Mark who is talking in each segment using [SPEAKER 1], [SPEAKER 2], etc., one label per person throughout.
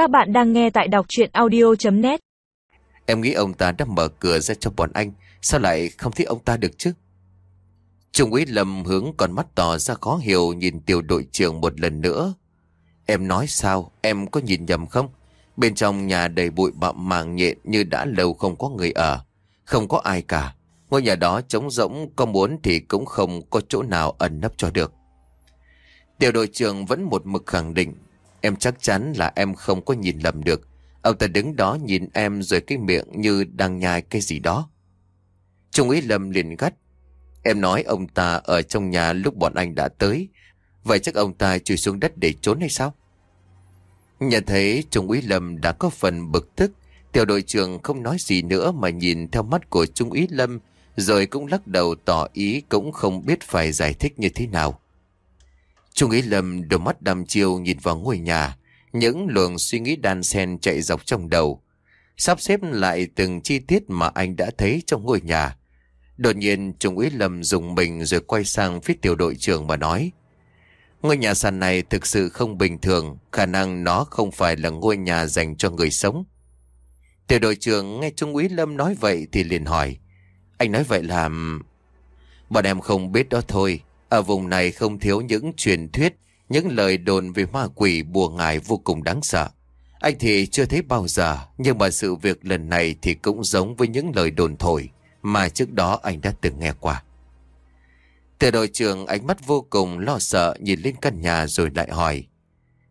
[SPEAKER 1] Các bạn đang nghe tại đọc chuyện audio.net
[SPEAKER 2] Em nghĩ ông ta đã mở cửa ra cho bọn anh, Sao lại không thấy ông ta được chứ? Trung úy lầm hướng con mắt tỏ ra khó hiểu Nhìn tiểu đội trưởng một lần nữa. Em nói sao, Em có nhìn nhầm không? Bên trong nhà đầy bụi bặm màng nhện Như đã lâu không có người ở, Không có ai cả. Ngôi nhà đó trống rỗng, Có muốn thì cũng không có chỗ nào ẩn nấp cho được. Tiểu đội trưởng vẫn một mực khẳng định Em chắc chắn là em không có nhìn lầm được. Ông ta đứng đó nhìn em rồi cái miệng như đang nhai cái gì đó. Trung úy Lâm liền gắt. Em nói ông ta ở trong nhà lúc bọn anh đã tới. Vậy chắc ông ta chui xuống đất để trốn hay sao? Nhận thấy Trung úy Lâm đã có phần bực tức, Tiểu đội trưởng không nói gì nữa mà nhìn theo mắt của Trung úy Lâm, Rồi cũng lắc đầu tỏ ý cũng không biết phải giải thích như thế nào. Trung úy Lâm đôi mắt đăm chiêu nhìn vào ngôi nhà, Những luồng suy nghĩ đan xen chạy dọc trong đầu. Sắp xếp lại từng chi tiết mà anh đã thấy trong ngôi nhà. Đột nhiên Trung úy Lâm dùng mình rồi quay sang phía tiểu đội trưởng mà nói, Ngôi nhà sàn này thực sự không bình thường, Khả năng nó không phải là ngôi nhà dành cho người sống. Tiểu đội trưởng nghe Trung úy Lâm nói vậy thì liền hỏi, Anh nói vậy là... Bọn em không biết đó thôi ở vùng này không thiếu những truyền thuyết, những lời đồn về ma quỷ bùa ngài vô cùng đáng sợ. Anh thì chưa thấy bao giờ, nhưng mà sự việc lần này thì cũng giống với những lời đồn thổi mà trước đó anh đã từng nghe qua. Từ đội trưởng ánh mắt vô cùng lo sợ nhìn lên căn nhà rồi lại hỏi.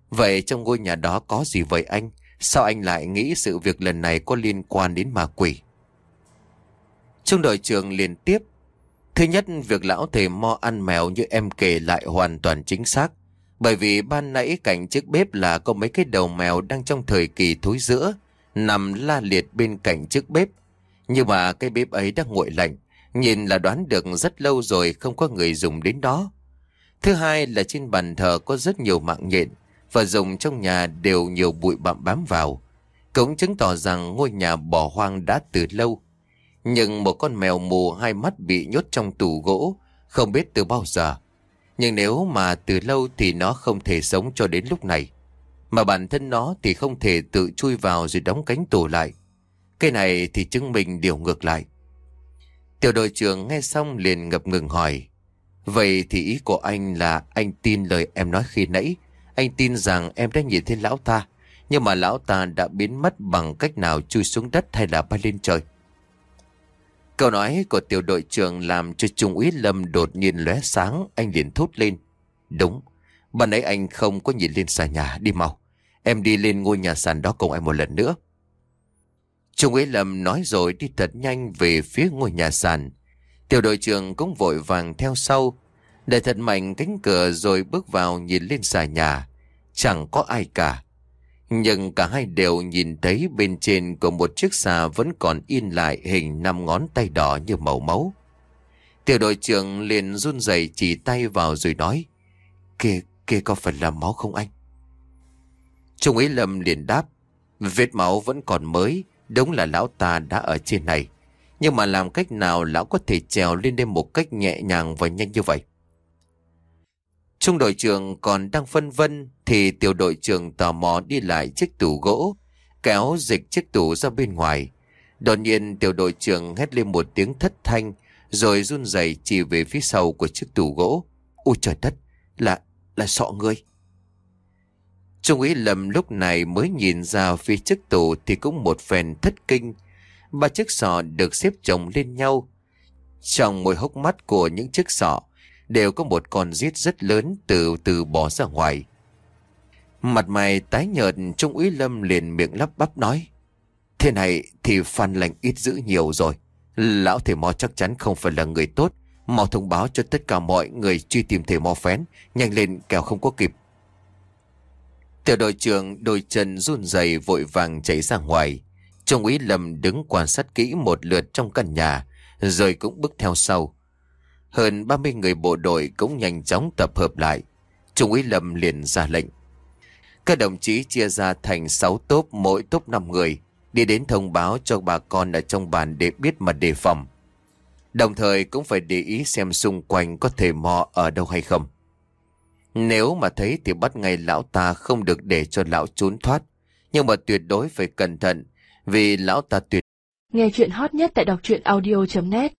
[SPEAKER 2] Vậy trong ngôi nhà đó có gì vậy anh? Sao anh lại nghĩ sự việc lần này có liên quan đến ma quỷ? Trung đội trưởng liền tiếp Thứ nhất, việc lão thầy mo ăn mèo như em kể lại hoàn toàn chính xác. Bởi vì ban nãy cạnh chiếc bếp là có mấy cái đầu mèo đang trong thời kỳ thối giữa, nằm la liệt bên cạnh chiếc bếp. Nhưng mà cái bếp ấy đang nguội lạnh, nhìn là đoán được rất lâu rồi không có người dùng đến đó. Thứ hai là trên bàn thờ có rất nhiều mạng nhện, và dùng trong nhà đều nhiều bụi bặm bám vào. Cũng chứng tỏ rằng ngôi nhà bỏ hoang đã từ lâu. Nhưng một con mèo mù hai mắt bị nhốt trong tủ gỗ, không biết từ bao giờ. Nhưng nếu mà từ lâu thì nó không thể sống cho đến lúc này. Mà bản thân nó thì không thể tự chui vào rồi đóng cánh tủ lại. Cái này thì chứng minh điều ngược lại. Tiểu đội trưởng nghe xong liền ngập ngừng hỏi. Vậy thì ý của anh là anh tin lời em nói khi nãy. Anh tin rằng em đã nhìn thấy lão ta. Nhưng mà lão ta đã biến mất bằng cách nào chui xuống đất hay là bay lên trời. Câu nói của tiểu đội trưởng làm cho Trung úy Lâm đột nhiên lóe sáng, anh liền thốt lên. Đúng, ban nãy anh không có nhìn lên xà nhà, đi mau. Em đi lên ngôi nhà sàn đó cùng em một lần nữa. Trung úy Lâm nói rồi đi thật nhanh về phía ngôi nhà sàn. Tiểu đội trưởng cũng vội vàng theo sau, để thật mạnh cánh cửa rồi bước vào nhìn lên xà nhà. Chẳng có ai cả. Nhưng cả hai đều nhìn thấy bên trên của một chiếc xà vẫn còn in lại hình năm ngón tay đỏ như màu máu. Tiểu đội trưởng liền run rẩy chỉ tay vào rồi nói Kìa, kìa có phải là máu không anh? Trung úy Lâm liền đáp Vết máu vẫn còn mới Đúng là lão ta đã ở trên này Nhưng mà làm cách nào lão có thể trèo lên đây một cách nhẹ nhàng và nhanh như vậy? Trung đội trưởng còn đang phân vân thì tiểu đội trưởng tò mò đi lại chiếc tủ gỗ, kéo dịch chiếc tủ ra bên ngoài. Đột nhiên tiểu đội trưởng hét lên một tiếng thất thanh rồi run rẩy chỉ về phía sau của chiếc tủ gỗ. Ôi trời đất, là, là sọ người. Trung úy lầm lúc này mới nhìn ra phía chiếc tủ thì cũng một phèn thất kinh. Ba chiếc sọ được xếp chồng lên nhau. Trong mỗi hốc mắt của những chiếc sọ đều có một con giết rất lớn từ từ bỏ ra ngoài. Mặt mày tái nhợt, Trung úy Lâm liền miệng lắp bắp nói, Thế này thì phan lành ít dữ nhiều rồi Lão thầy mò chắc chắn không phải là người tốt Mau thông báo cho tất cả mọi người truy tìm thầy mò phén, Nhanh lên kẻo không có kịp Tiểu đội trưởng đôi chân run rẩy vội vàng chạy ra ngoài Trung úy Lâm đứng quan sát kỹ một lượt trong căn nhà, Rồi cũng bước theo sau hơn 30 người bộ đội cũng nhanh chóng tập hợp lại. Trung úy Lâm liền ra lệnh. Các đồng chí chia ra thành 6 tốp mỗi tốp 5 người, đi đến thông báo cho bà con ở trong bàn để biết mà đề phòng. Đồng thời cũng phải để ý xem xung quanh có thể mò ở đâu hay không. Nếu mà thấy thì bắt ngay lão ta không được để cho lão trốn thoát. Nhưng mà tuyệt đối phải cẩn thận, vì lão ta tuyệt
[SPEAKER 3] Nghe chuyện hot nhất tại đọc truyện audio.net